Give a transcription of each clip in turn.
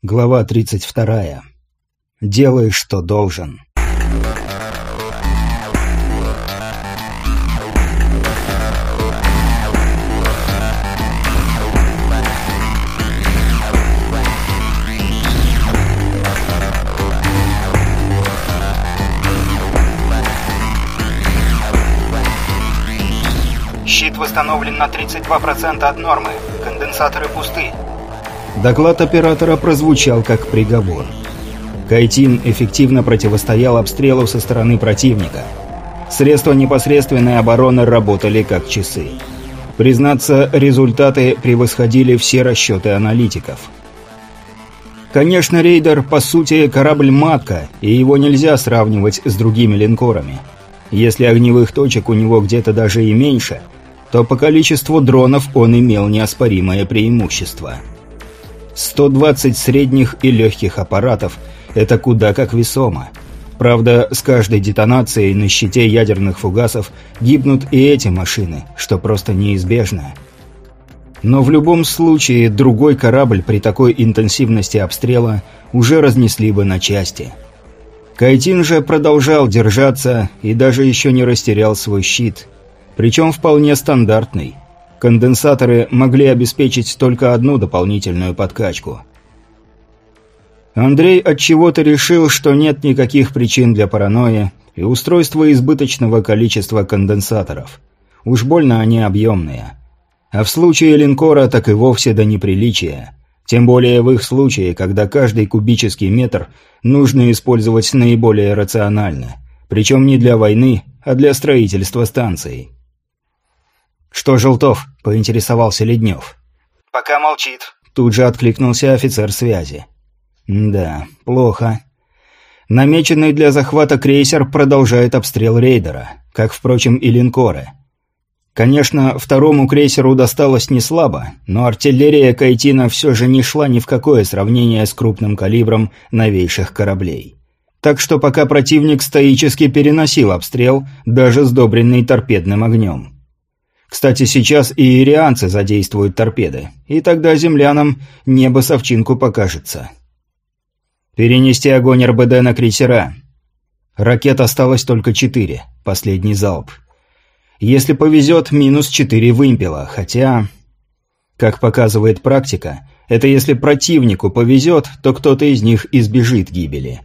Глава 32. Делай, что должен. Щит восстановлен на 32% от нормы. Конденсаторы пусты. Доклад оператора прозвучал как приговор. Кайтин эффективно противостоял обстрелу со стороны противника. Средства непосредственной обороны работали как часы. Признаться, результаты превосходили все расчеты аналитиков. Конечно, рейдер, по сути, корабль-матка, и его нельзя сравнивать с другими линкорами. Если огневых точек у него где-то даже и меньше, то по количеству дронов он имел неоспоримое преимущество – 120 средних и легких аппаратов – это куда как весомо. Правда, с каждой детонацией на щите ядерных фугасов гибнут и эти машины, что просто неизбежно. Но в любом случае другой корабль при такой интенсивности обстрела уже разнесли бы на части. Кайтин же продолжал держаться и даже еще не растерял свой щит, причем вполне стандартный – Конденсаторы могли обеспечить только одну дополнительную подкачку. Андрей отчего-то решил, что нет никаких причин для паранойи и устройства избыточного количества конденсаторов. Уж больно они объемные. А в случае линкора так и вовсе до неприличия. Тем более в их случае, когда каждый кубический метр нужно использовать наиболее рационально. Причем не для войны, а для строительства станций. «Что, Желтов?» – поинтересовался Леднев. «Пока молчит», – тут же откликнулся офицер связи. «Да, плохо. Намеченный для захвата крейсер продолжает обстрел рейдера, как, впрочем, и линкоры. Конечно, второму крейсеру досталось не слабо, но артиллерия Кайтина все же не шла ни в какое сравнение с крупным калибром новейших кораблей. Так что пока противник стоически переносил обстрел, даже сдобренный торпедным огнем». Кстати, сейчас и ирианцы задействуют торпеды, и тогда землянам небо совчинку покажется. Перенести огонь РБД на крейсера. Ракет осталось только четыре, последний залп. Если повезет, минус четыре вымпела, хотя... Как показывает практика, это если противнику повезет, то кто-то из них избежит гибели.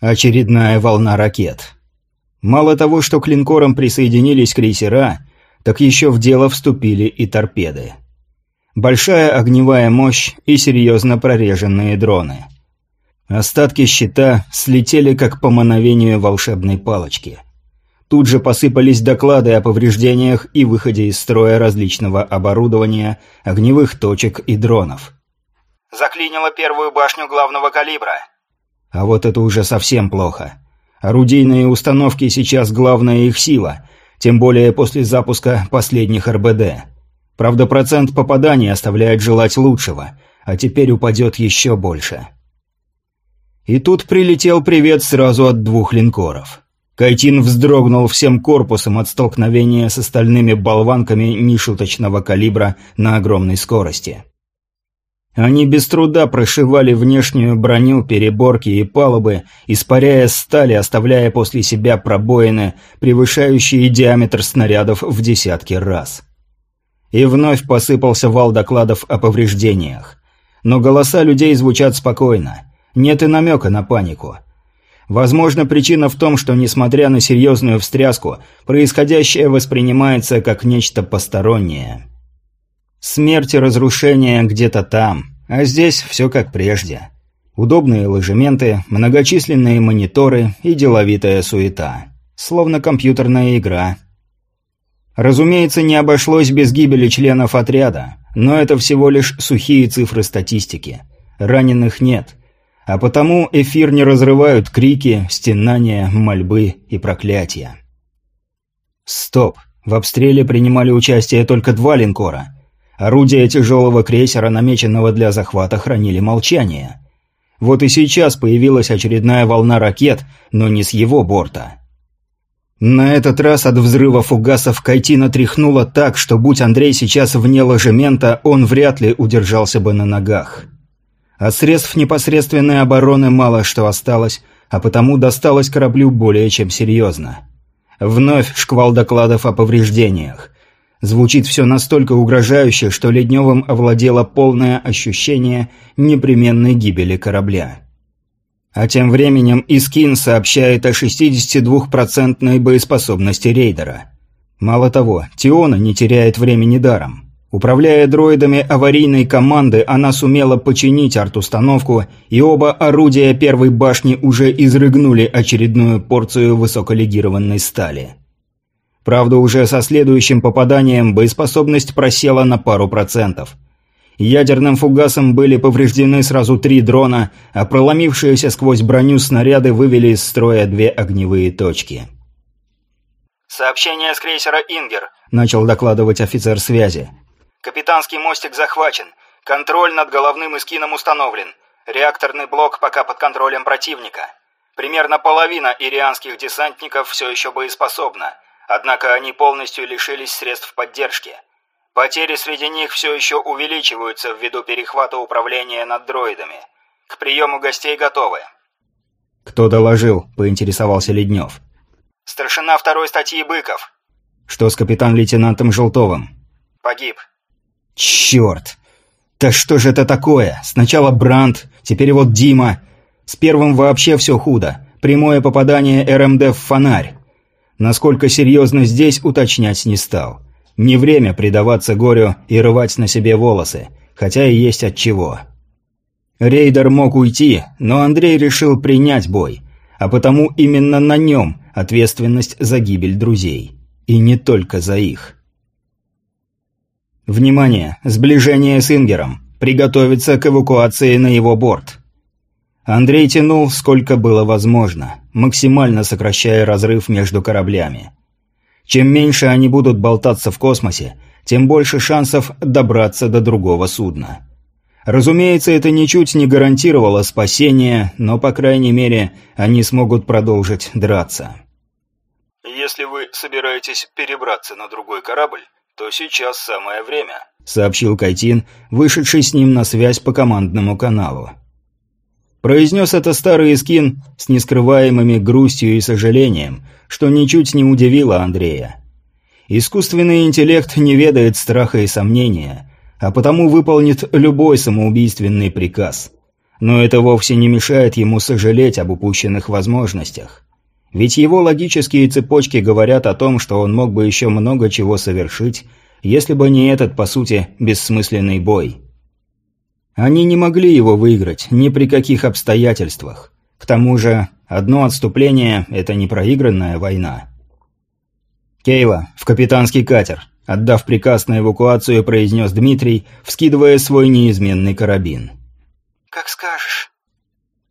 Очередная волна ракет. Мало того, что к линкорам присоединились крейсера, так еще в дело вступили и торпеды. Большая огневая мощь и серьезно прореженные дроны. Остатки щита слетели как по мановению волшебной палочки. Тут же посыпались доклады о повреждениях и выходе из строя различного оборудования, огневых точек и дронов. «Заклинило первую башню главного калибра». А вот это уже совсем плохо. Орудийные установки сейчас главная их сила, тем более после запуска последних РБД. Правда, процент попаданий оставляет желать лучшего, а теперь упадет еще больше. И тут прилетел привет сразу от двух линкоров. Кайтин вздрогнул всем корпусом от столкновения с остальными болванками нешуточного калибра на огромной скорости. Они без труда прошивали внешнюю броню, переборки и палубы, испаряя стали, оставляя после себя пробоины, превышающие диаметр снарядов в десятки раз. И вновь посыпался вал докладов о повреждениях. Но голоса людей звучат спокойно. Нет и намека на панику. Возможно, причина в том, что, несмотря на серьезную встряску, происходящее воспринимается как нечто постороннее. Смерть и разрушение где-то там, а здесь все как прежде. Удобные ложементы, многочисленные мониторы и деловитая суета. Словно компьютерная игра. Разумеется, не обошлось без гибели членов отряда, но это всего лишь сухие цифры статистики. Раненых нет. А потому эфир не разрывают крики, стенания, мольбы и проклятия. Стоп. В обстреле принимали участие только два линкора – Орудия тяжелого крейсера, намеченного для захвата, хранили молчание. Вот и сейчас появилась очередная волна ракет, но не с его борта. На этот раз от взрыва фугасов Кайтина тряхнуло так, что будь Андрей сейчас вне ложемента, он вряд ли удержался бы на ногах. От средств непосредственной обороны мало что осталось, а потому досталось кораблю более чем серьезно. Вновь шквал докладов о повреждениях. Звучит все настолько угрожающе, что Ледневым овладело полное ощущение непременной гибели корабля. А тем временем Искин сообщает о 62% боеспособности рейдера. Мало того, Тиона не теряет времени даром. Управляя дроидами аварийной команды, она сумела починить арт-установку, и оба орудия первой башни уже изрыгнули очередную порцию высоколегированной стали. Правда, уже со следующим попаданием боеспособность просела на пару процентов. Ядерным фугасом были повреждены сразу три дрона, а проломившиеся сквозь броню снаряды вывели из строя две огневые точки. «Сообщение с крейсера «Ингер», — начал докладывать офицер связи. Капитанский мостик захвачен. Контроль над головным эскином установлен. Реакторный блок пока под контролем противника. Примерно половина ирианских десантников все еще боеспособна, однако они полностью лишились средств поддержки. Потери среди них все еще увеличиваются ввиду перехвата управления над дроидами. К приему гостей готовы. «Кто доложил?» – поинтересовался Леднев. «Старшина второй статьи Быков». «Что с капитан-лейтенантом Желтовым?» «Погиб. Черт! Да что же это такое? Сначала Бранд, теперь вот Дима. С первым вообще все худо. Прямое попадание РМД в фонарь. Насколько серьезно здесь, уточнять не стал. Не время предаваться горю и рвать на себе волосы, хотя и есть от чего. Рейдер мог уйти, но Андрей решил принять бой, а потому именно на нем ответственность за гибель друзей. И не только за их. Внимание! Сближение с Ингером. Приготовиться к эвакуации на его борт. Андрей тянул, сколько было возможно, максимально сокращая разрыв между кораблями. Чем меньше они будут болтаться в космосе, тем больше шансов добраться до другого судна. Разумеется, это ничуть не гарантировало спасение, но, по крайней мере, они смогут продолжить драться. «Если вы собираетесь перебраться на другой корабль, то сейчас самое время», — сообщил Кайтин, вышедший с ним на связь по командному каналу. Произнес это старый скин с нескрываемыми грустью и сожалением, что ничуть не удивило Андрея. Искусственный интеллект не ведает страха и сомнения, а потому выполнит любой самоубийственный приказ. Но это вовсе не мешает ему сожалеть об упущенных возможностях. Ведь его логические цепочки говорят о том, что он мог бы еще много чего совершить, если бы не этот, по сути, бессмысленный бой. Они не могли его выиграть ни при каких обстоятельствах. К тому же, одно отступление – это не проигранная война. «Кейла, в капитанский катер», – отдав приказ на эвакуацию, произнес Дмитрий, вскидывая свой неизменный карабин. «Как скажешь».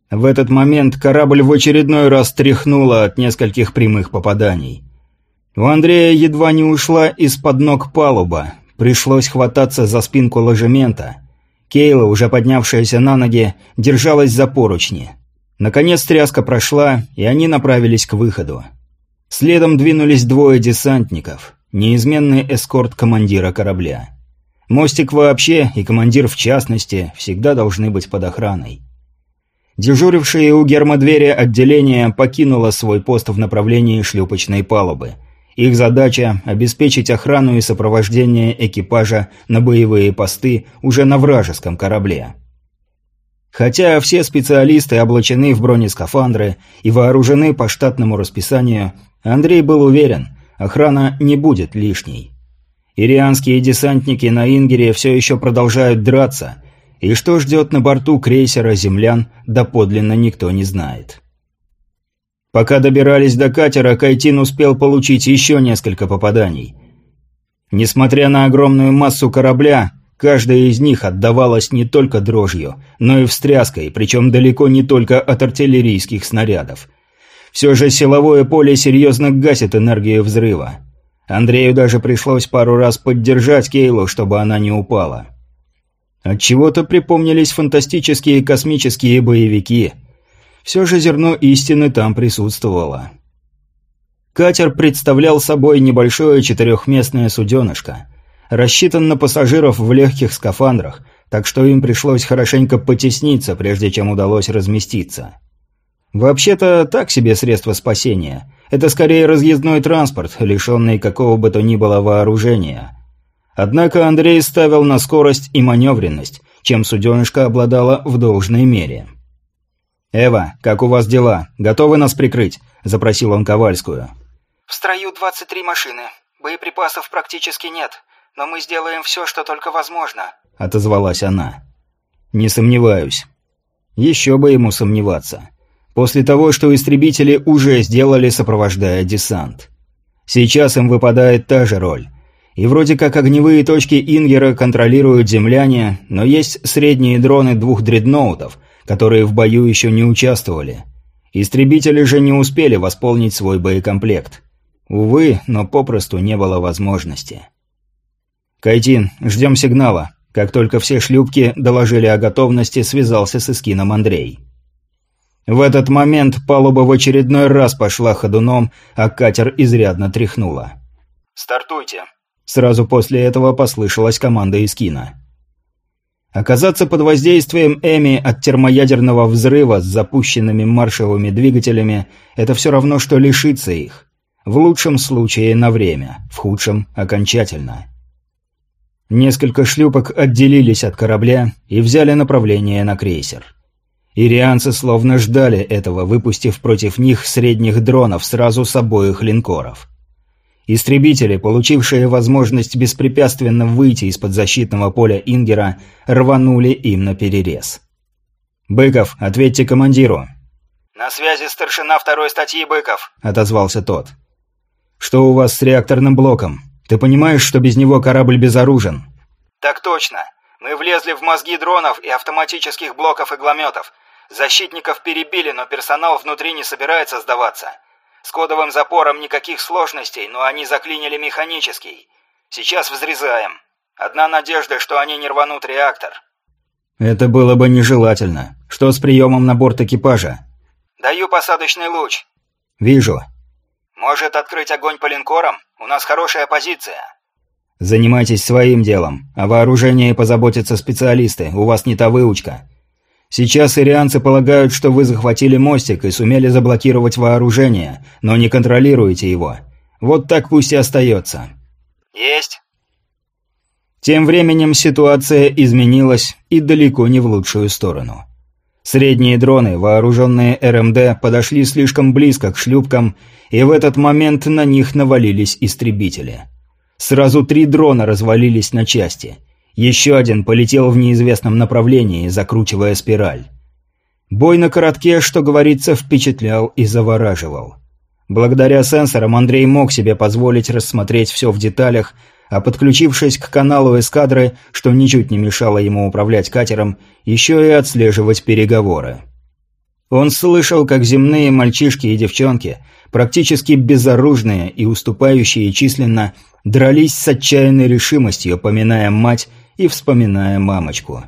В этот момент корабль в очередной раз тряхнуло от нескольких прямых попаданий. У Андрея едва не ушла из-под ног палуба. Пришлось хвататься за спинку ложемента. Кейла, уже поднявшаяся на ноги, держалась за поручни. Наконец тряска прошла, и они направились к выходу. Следом двинулись двое десантников, неизменный эскорт командира корабля. Мостик вообще, и командир в частности, всегда должны быть под охраной. Дежурившее у гермодвери отделение покинуло свой пост в направлении шлюпочной палубы. Их задача – обеспечить охрану и сопровождение экипажа на боевые посты уже на вражеском корабле. Хотя все специалисты облачены в бронескафандры и вооружены по штатному расписанию, Андрей был уверен, охрана не будет лишней. Ирианские десантники на Ингере все еще продолжают драться – и что ждет на борту крейсера «Землян», доподлинно никто не знает. Пока добирались до катера, Кайтин успел получить еще несколько попаданий. Несмотря на огромную массу корабля, каждая из них отдавалась не только дрожью, но и встряской, причем далеко не только от артиллерийских снарядов. Все же силовое поле серьезно гасит энергию взрыва. Андрею даже пришлось пару раз поддержать Кейлу, чтобы она не упала. Отчего-то припомнились фантастические космические боевики. Все же зерно истины там присутствовало. Катер представлял собой небольшое четырехместное суденышко. Рассчитан на пассажиров в легких скафандрах, так что им пришлось хорошенько потесниться, прежде чем удалось разместиться. Вообще-то, так себе средство спасения. Это скорее разъездной транспорт, лишенный какого бы то ни было вооружения. Однако Андрей ставил на скорость и маневренность, чем суденышко обладало в должной мере. «Эва, как у вас дела? Готовы нас прикрыть?» – запросил он Ковальскую. «В строю 23 машины. Боеприпасов практически нет, но мы сделаем все, что только возможно», – отозвалась она. «Не сомневаюсь. Еще бы ему сомневаться. После того, что истребители уже сделали, сопровождая десант. Сейчас им выпадает та же роль. И вроде как огневые точки Ингера контролируют земляне, но есть средние дроны двух дредноутов – которые в бою еще не участвовали. Истребители же не успели восполнить свой боекомплект. Увы, но попросту не было возможности. «Кайтин, ждем сигнала». Как только все шлюпки доложили о готовности, связался с Искином Андрей. В этот момент палуба в очередной раз пошла ходуном, а катер изрядно тряхнуло. «Стартуйте!» Сразу после этого послышалась команда Искина. Оказаться под воздействием Эми от термоядерного взрыва с запущенными маршевыми двигателями – это все равно, что лишиться их. В лучшем случае на время, в худшем – окончательно. Несколько шлюпок отделились от корабля и взяли направление на крейсер. Ирианцы словно ждали этого, выпустив против них средних дронов сразу с обоих линкоров. Истребители, получившие возможность беспрепятственно выйти из-под защитного поля Ингера, рванули им на перерез. «Быков, ответьте командиру». «На связи старшина второй статьи Быков», — отозвался тот. «Что у вас с реакторным блоком? Ты понимаешь, что без него корабль безоружен?» «Так точно. Мы влезли в мозги дронов и автоматических блоков иглометов. Защитников перебили, но персонал внутри не собирается сдаваться. С кодовым запором никаких сложностей, но они заклинили механический. Сейчас взрезаем. Одна надежда, что они не рванут реактор. Это было бы нежелательно. Что с приемом на борт экипажа? Даю посадочный луч. Вижу. Может открыть огонь по линкорам? У нас хорошая позиция. Занимайтесь своим делом. О вооружении позаботятся специалисты. У вас не та выучка. Сейчас ирианцы полагают, что вы захватили мостик и сумели заблокировать вооружение, но не контролируете его. Вот так пусть и остается». «Есть». Тем временем ситуация изменилась и далеко не в лучшую сторону. Средние дроны, вооруженные РМД, подошли слишком близко к шлюпкам, и в этот момент на них навалились истребители. Сразу три дрона развалились на части – еще один полетел в неизвестном направлении, закручивая спираль. Бой на коротке, что говорится, впечатлял и завораживал. Благодаря сенсорам Андрей мог себе позволить рассмотреть все в деталях, а подключившись к каналу эскадры, что ничуть не мешало ему управлять катером, еще и отслеживать переговоры. Он слышал, как земные мальчишки и девчонки, практически безоружные и уступающие численно, дрались с отчаянной решимостью, поминая мать и вспоминая мамочку.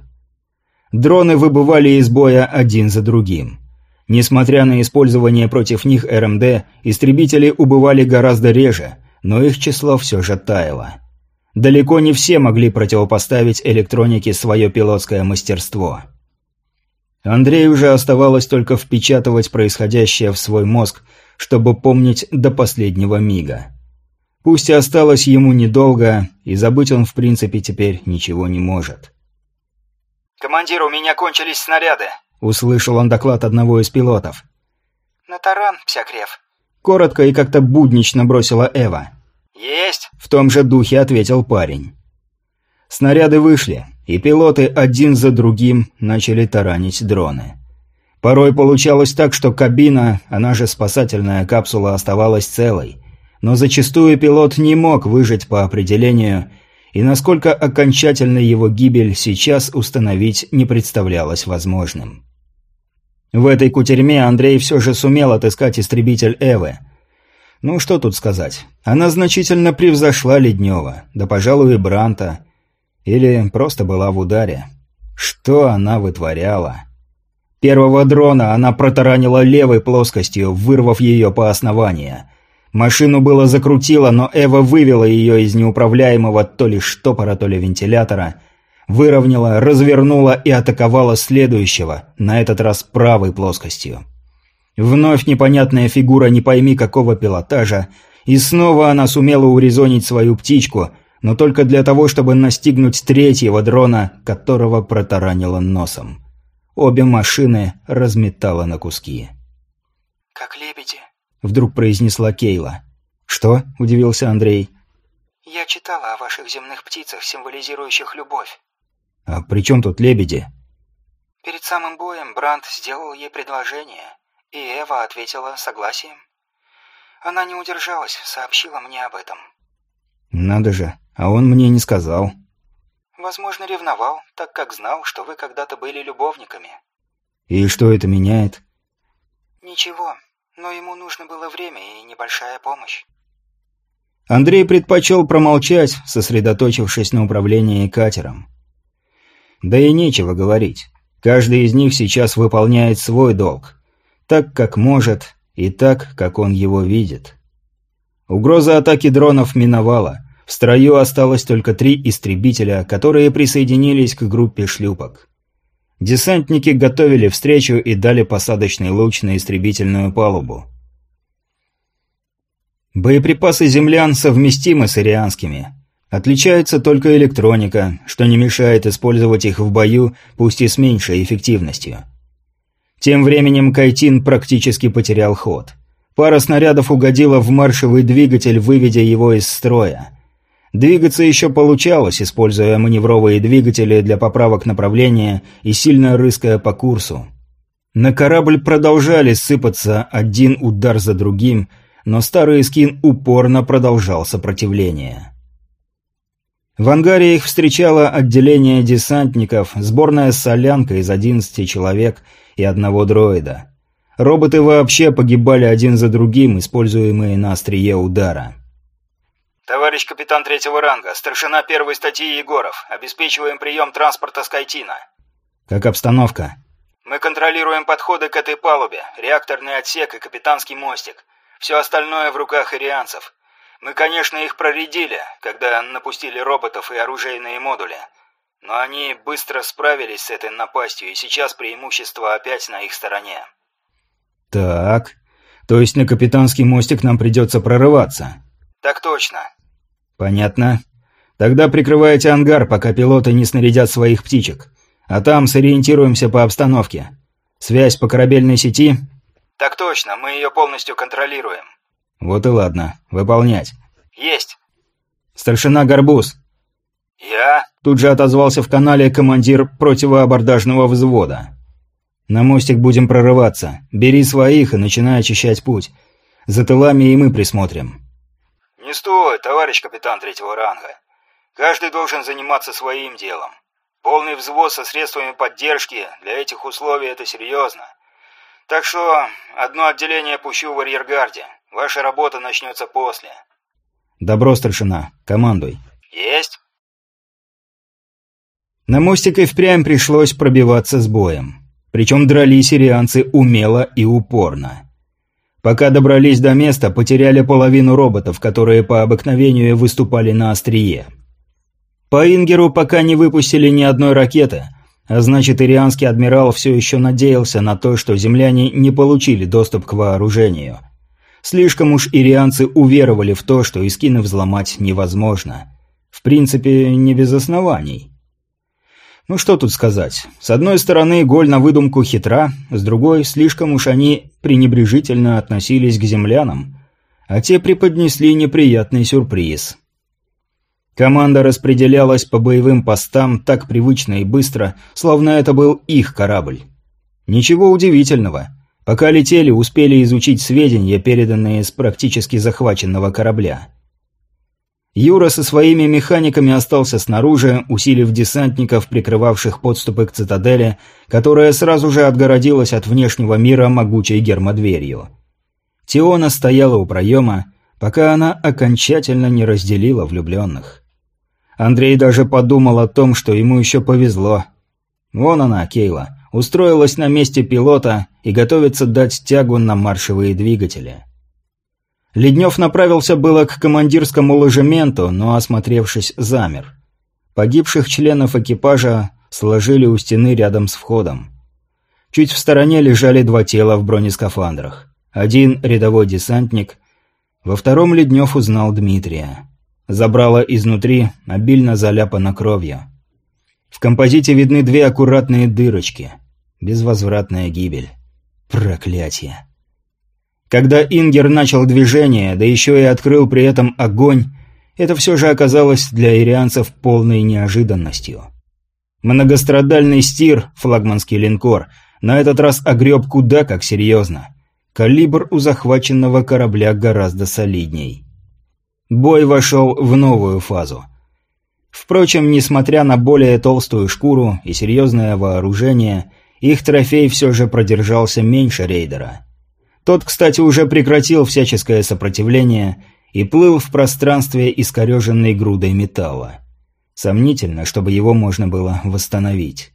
Дроны выбывали из боя один за другим. Несмотря на использование против них РМД, истребители убывали гораздо реже, но их число все же таяло. Далеко не все могли противопоставить электронике свое пилотское мастерство. Андрею уже оставалось только впечатывать происходящее в свой мозг, чтобы помнить до последнего мига. Пусть и осталось ему недолго, и забыть он в принципе теперь ничего не может. «Командир, у меня кончились снаряды», — услышал он доклад одного из пилотов. «На таран, Псякрев». Коротко и как-то буднично бросила Эва. «Есть!» — в том же духе ответил парень. Снаряды вышли, и пилоты один за другим начали таранить дроны. Порой получалось так, что кабина, она же спасательная капсула, оставалась целой, но зачастую пилот не мог выжить по определению, и насколько окончательно его гибель сейчас установить не представлялось возможным. В этой кутерьме Андрей все же сумел отыскать истребитель Эвы. Ну, что тут сказать. Она значительно превзошла Леднева, да, пожалуй, и Бранта. Или просто была в ударе. Что она вытворяла? Первого дрона она протаранила левой плоскостью, вырвав ее по основанию – Машину было закрутило, но Эва вывела ее из неуправляемого то ли штопора, то ли вентилятора. выровняла, развернула и атаковала следующего, на этот раз правой плоскостью. Вновь непонятная фигура не пойми какого пилотажа, и снова она сумела урезонить свою птичку, но только для того, чтобы настигнуть третьего дрона, которого протаранило носом. Обе машины разметала на куски. «Как лебеди», — вдруг произнесла Кейла. «Что?» — удивился Андрей. «Я читала о ваших земных птицах, символизирующих любовь». «А при чем тут лебеди?» Перед самым боем Бранд сделал ей предложение, и Эва ответила согласием. Она не удержалась, сообщила мне об этом. «Надо же, а он мне не сказал». «Возможно, ревновал, так как знал, что вы когда-то были любовниками». «И что это меняет?» «Ничего, но ему нужно было время и небольшая помощь». Андрей предпочел промолчать, сосредоточившись на управлении катером. Да и нечего говорить. Каждый из них сейчас выполняет свой долг. Так, как может, и так, как он его видит. Угроза атаки дронов миновала. В строю осталось только три истребителя, которые присоединились к группе шлюпок. Десантники готовили встречу и дали посадочный луч на истребительную палубу. Боеприпасы землян совместимы с ирианскими. Отличается только электроника, что не мешает использовать их в бою, пусть и с меньшей эффективностью. Тем временем Кайтин практически потерял ход. Пара снарядов угодила в маршевый двигатель, выведя его из строя. Двигаться еще получалось, используя маневровые двигатели для поправок направления и сильно рыская по курсу. На корабль продолжали сыпаться один удар за другим, но старый скин упорно продолжал сопротивление. В ангаре их встречало отделение десантников, сборная солянка из 11 человек и одного дроида. Роботы вообще погибали один за другим, используемые на острие удара. «Товарищ капитан третьего ранга, старшина первой статьи Егоров. Обеспечиваем прием транспорта Скайтина». «Как обстановка?» «Мы контролируем подходы к этой палубе, реакторный отсек и капитанский мостик. Все остальное в руках ирианцев. Мы, конечно, их проредили, когда напустили роботов и оружейные модули. Но они быстро справились с этой напастью, и сейчас преимущество опять на их стороне». «Так, то есть на капитанский мостик нам придется прорываться?» «Так точно». «Понятно. Тогда прикрывайте ангар, пока пилоты не снарядят своих птичек. А там сориентируемся по обстановке. Связь по корабельной сети?» «Так точно, мы ее полностью контролируем». «Вот и ладно. Выполнять». «Есть». «Старшина Горбуз». «Я?» Тут же отозвался в канале командир противоабордажного взвода. «На мостик будем прорываться. Бери своих и начинай очищать путь. За тылами и мы присмотрим». «Не стоит, товарищ капитан третьего ранга. Каждый должен заниматься своим делом. Полный взвод со средствами поддержки для этих условий – это серьезно. Так что одно отделение пущу в арьергарде. Ваша работа начнется после». «Добро, старшина. Командуй». «Есть». На мостик и впрямь пришлось пробиваться с боем. Причем дрались сирианцы умело и упорно. Пока добрались до места, потеряли половину роботов, которые по обыкновению выступали на острие. По Ингеру пока не выпустили ни одной ракеты, а значит, ирианский адмирал все еще надеялся на то, что земляне не получили доступ к вооружению. Слишком уж ирианцы уверовали в то, что искины взломать невозможно. В принципе, не без оснований. Ну что тут сказать. С одной стороны, голь на выдумку хитра, с другой, слишком уж они пренебрежительно относились к землянам, а те преподнесли неприятный сюрприз. Команда распределялась по боевым постам так привычно и быстро, словно это был их корабль. Ничего удивительного. Пока летели, успели изучить сведения, переданные с практически захваченного корабля. Юра со своими механиками остался снаружи, усилив десантников, прикрывавших подступы к цитадели, которая сразу же отгородилась от внешнего мира могучей гермодверью. Теона стояла у проема, пока она окончательно не разделила влюбленных. Андрей даже подумал о том, что ему еще повезло. Вон она, Кейла, устроилась на месте пилота и готовится дать тягу на маршевые двигатели. Леднев направился было к командирскому ложементу, но, осмотревшись, замер. Погибших членов экипажа сложили у стены рядом с входом. Чуть в стороне лежали два тела в бронескафандрах. Один – рядовой десантник, во втором Леднев узнал Дмитрия. Забрало изнутри, обильно заляпано кровью. В композите видны две аккуратные дырочки. Безвозвратная гибель. Проклятие. Когда Ингер начал движение, да еще и открыл при этом огонь, это все же оказалось для ирианцев полной неожиданностью. Многострадальный стир, флагманский линкор, на этот раз огреб куда как серьезно. Калибр у захваченного корабля гораздо солидней. Бой вошел в новую фазу. Впрочем, несмотря на более толстую шкуру и серьезное вооружение, их трофей все же продержался меньше рейдера. Тот, кстати, уже прекратил всяческое сопротивление и плыл в пространстве искореженной грудой металла. Сомнительно, чтобы его можно было восстановить.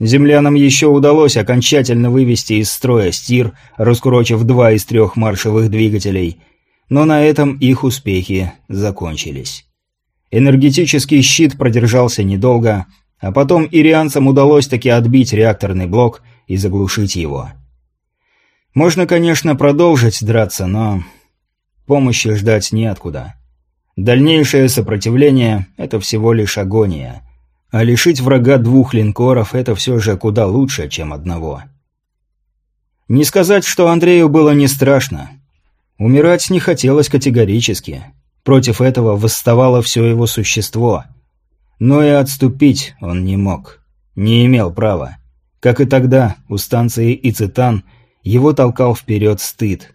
Землянам еще удалось окончательно вывести из строя стир, раскурочив два из трех маршевых двигателей, но на этом их успехи закончились. Энергетический щит продержался недолго, а потом ирианцам удалось таки отбить реакторный блок и заглушить его. Можно, конечно, продолжить драться, но помощи ждать неоткуда. Дальнейшее сопротивление – это всего лишь агония. А лишить врага двух линкоров – это все же куда лучше, чем одного. Не сказать, что Андрею было не страшно. Умирать не хотелось категорически. Против этого восставало все его существо. Но и отступить он не мог. Не имел права. Как и тогда, у станции Ицитан – его толкал вперед стыд.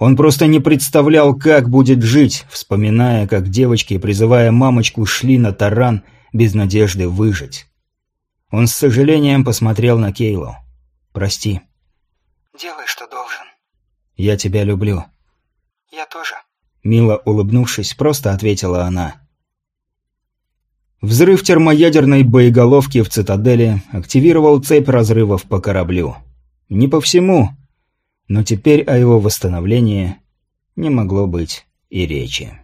Он просто не представлял, как будет жить, вспоминая, как девочки, призывая мамочку, шли на таран без надежды выжить. Он с сожалением посмотрел на Кейлу. «Прости». «Делай, что должен». «Я тебя люблю». «Я тоже». Мило улыбнувшись, просто ответила она. Взрыв термоядерной боеголовки в цитадели активировал цепь разрывов по кораблю. Не по всему, но теперь о его восстановлении не могло быть и речи.